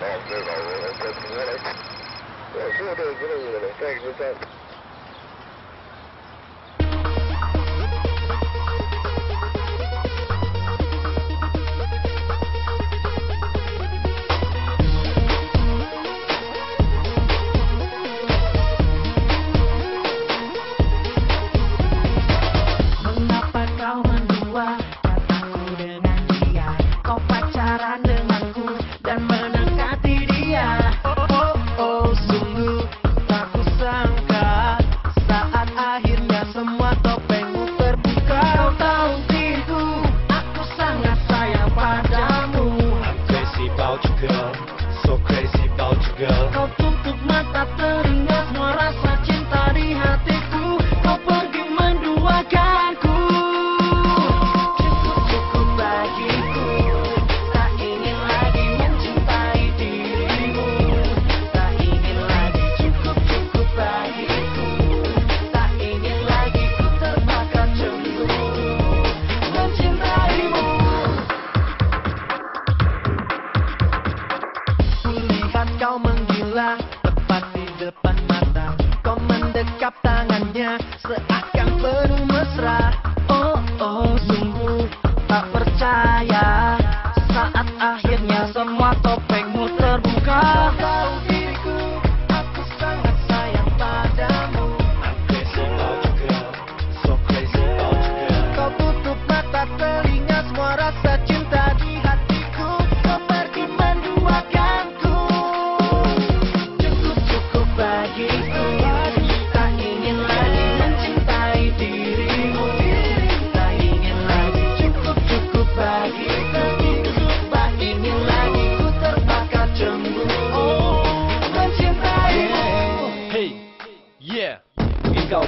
North Zero, 150. Yeah, sure does. What are you going to take? What's up? Untuk mata terima Tangkap tangannya seakan penuh mesra Oh oh sungguh tak percaya Saat akhirnya semua topengmu terbuka.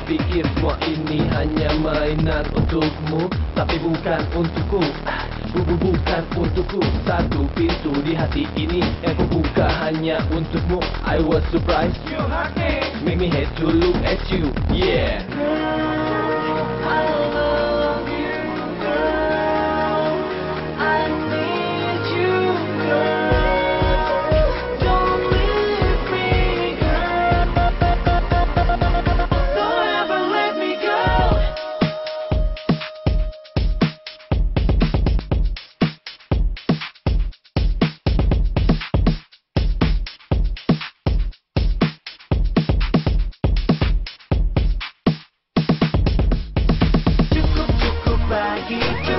fikir semua ini hanya mainan untukmu. Tapi bukan untukku. Ah, Bubu bukan untukku. Satu pintu di hati ini. Yang ku buka hanya untukmu. I was surprised. You hurt me. Make me hate to look at you. Yeah. keep